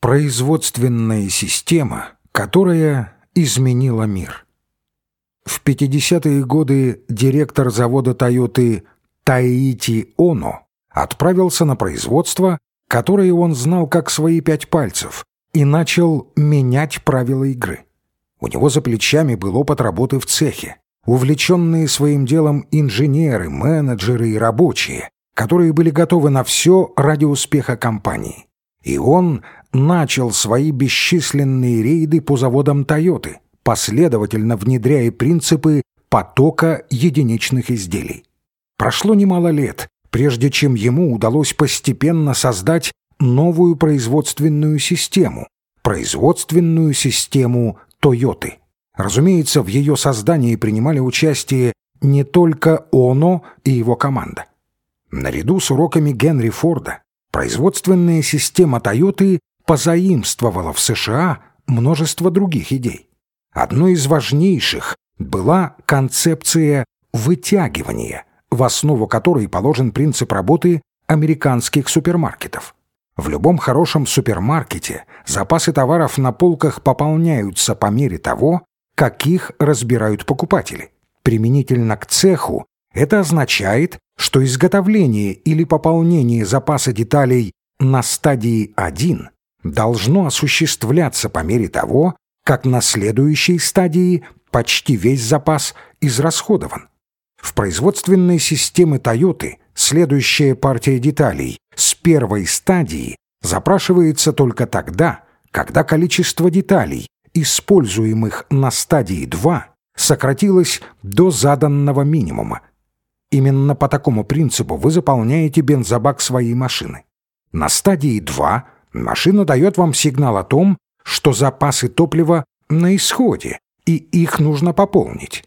Производственная система, которая изменила мир. В 50-е годы директор завода «Тойоты» Таити Оно отправился на производство, которое он знал как свои пять пальцев, и начал менять правила игры. У него за плечами был опыт работы в цехе, увлеченные своим делом инженеры, менеджеры и рабочие, которые были готовы на все ради успеха компании. И он начал свои бесчисленные рейды по заводам «Тойоты», последовательно внедряя принципы потока единичных изделий. Прошло немало лет, прежде чем ему удалось постепенно создать новую производственную систему, производственную систему «Тойоты». Разумеется, в ее создании принимали участие не только Оно и его команда. Наряду с уроками Генри Форда производственная система «Тойоты» позаимствовала в США множество других идей. Одной из важнейших была концепция вытягивания, в основу которой положен принцип работы американских супермаркетов. В любом хорошем супермаркете запасы товаров на полках пополняются по мере того, как их разбирают покупатели. Применительно к цеху это означает, что изготовление или пополнение запаса деталей на стадии 1 должно осуществляться по мере того, как на следующей стадии почти весь запас израсходован. В производственной системе Toyota следующая партия деталей с первой стадии запрашивается только тогда, когда количество деталей, используемых на стадии 2, сократилось до заданного минимума. Именно по такому принципу вы заполняете бензобак своей машины. На стадии 2 машина дает вам сигнал о том, что запасы топлива на исходе, и их нужно пополнить.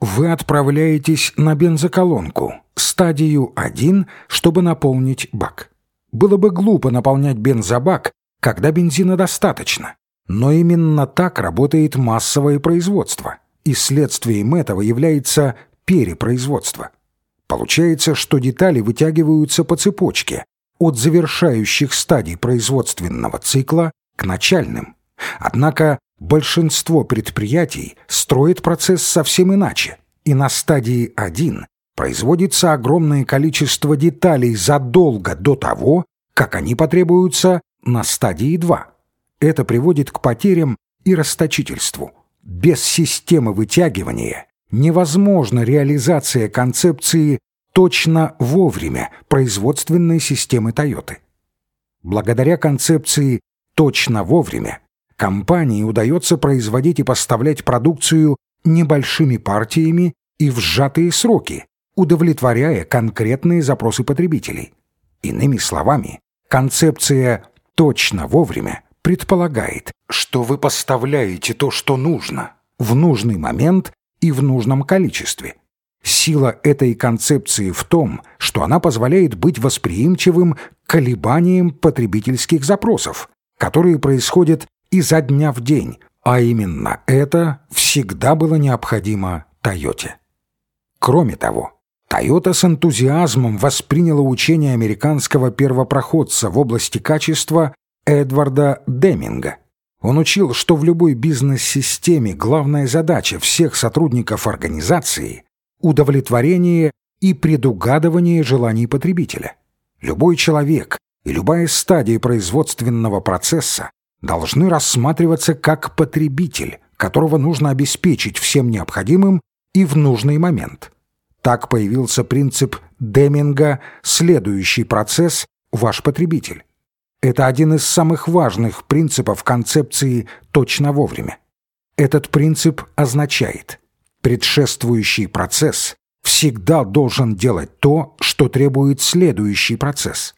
Вы отправляетесь на бензоколонку, стадию 1, чтобы наполнить бак. Было бы глупо наполнять бензобак, когда бензина достаточно. Но именно так работает массовое производство, и следствием этого является перепроизводство. Получается, что детали вытягиваются по цепочке, от завершающих стадий производственного цикла к начальным. Однако большинство предприятий строит процесс совсем иначе, и на стадии 1 производится огромное количество деталей задолго до того, как они потребуются на стадии 2. Это приводит к потерям и расточительству. Без системы вытягивания невозможна реализация концепции точно вовремя производственной системы Toyota. Благодаря концепции «точно вовремя» компании удается производить и поставлять продукцию небольшими партиями и в сжатые сроки, удовлетворяя конкретные запросы потребителей. Иными словами, концепция «точно вовремя» предполагает, что вы поставляете то, что нужно, в нужный момент и в нужном количестве – Сила этой концепции в том, что она позволяет быть восприимчивым к колебаниям потребительских запросов, которые происходят изо дня в день, а именно это всегда было необходимо Тойоте. Кроме того, Тойота с энтузиазмом восприняла учение американского первопроходца в области качества Эдварда Деминга. Он учил, что в любой бизнес-системе главная задача всех сотрудников организации удовлетворение и предугадывание желаний потребителя. Любой человек и любая стадия производственного процесса должны рассматриваться как потребитель, которого нужно обеспечить всем необходимым и в нужный момент. Так появился принцип Деминга «следующий процесс – ваш потребитель». Это один из самых важных принципов концепции «точно вовремя». Этот принцип означает – предшествующий процесс всегда должен делать то, что требует следующий процесс.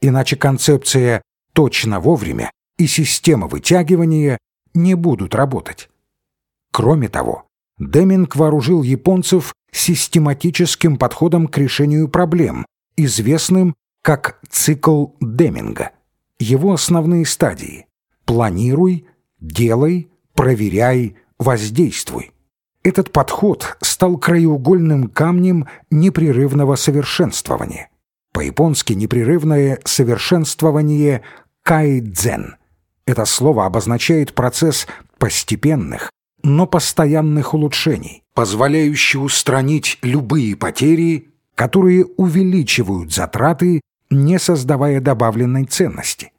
Иначе концепция «точно вовремя» и система вытягивания не будут работать. Кроме того, Деминг вооружил японцев систематическим подходом к решению проблем, известным как цикл Деминга. Его основные стадии – планируй, делай, проверяй, воздействуй. Этот подход стал краеугольным камнем непрерывного совершенствования. По-японски непрерывное совершенствование кайдзен. Это слово обозначает процесс постепенных, но постоянных улучшений, позволяющий устранить любые потери, которые увеличивают затраты, не создавая добавленной ценности.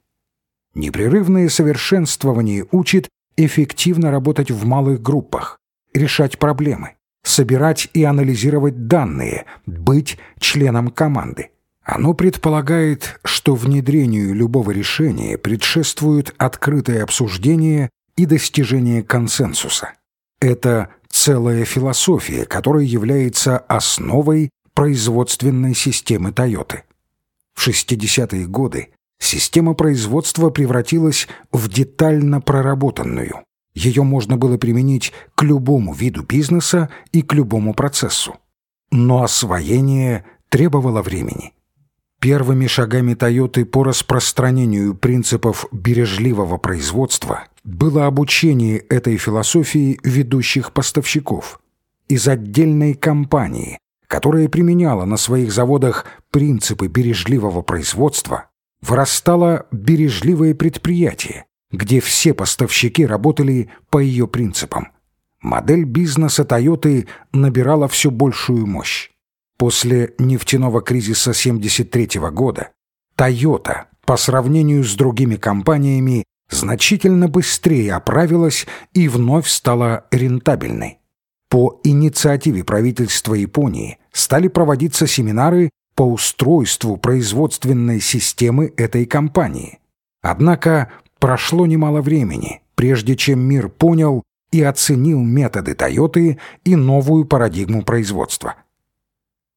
Непрерывное совершенствование учит эффективно работать в малых группах, решать проблемы, собирать и анализировать данные, быть членом команды. Оно предполагает, что внедрению любого решения предшествует открытое обсуждение и достижение консенсуса. Это целая философия, которая является основой производственной системы Тойоты. В 60-е годы система производства превратилась в детально проработанную. Ее можно было применить к любому виду бизнеса и к любому процессу. Но освоение требовало времени. Первыми шагами Тойоты по распространению принципов бережливого производства было обучение этой философии ведущих поставщиков. Из отдельной компании, которая применяла на своих заводах принципы бережливого производства, вырастало бережливое предприятие, где все поставщики работали по ее принципам. Модель бизнеса Тойоты набирала все большую мощь. После нефтяного кризиса 1973 года Toyota по сравнению с другими компаниями значительно быстрее оправилась и вновь стала рентабельной. По инициативе правительства Японии стали проводиться семинары по устройству производственной системы этой компании. Однако прошло немало времени, прежде чем мир понял и оценил методы Тойоты и новую парадигму производства.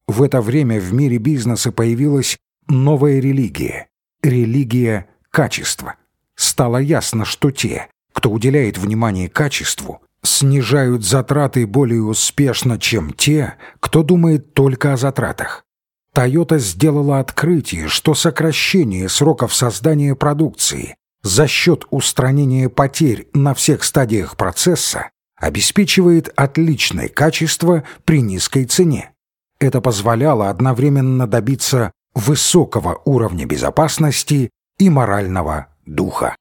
В это время в мире бизнеса появилась новая религия – религия качества. Стало ясно, что те, кто уделяет внимание качеству, снижают затраты более успешно, чем те, кто думает только о затратах. Toyota сделала открытие, что сокращение сроков создания продукции за счет устранения потерь на всех стадиях процесса обеспечивает отличное качество при низкой цене. Это позволяло одновременно добиться высокого уровня безопасности и морального духа.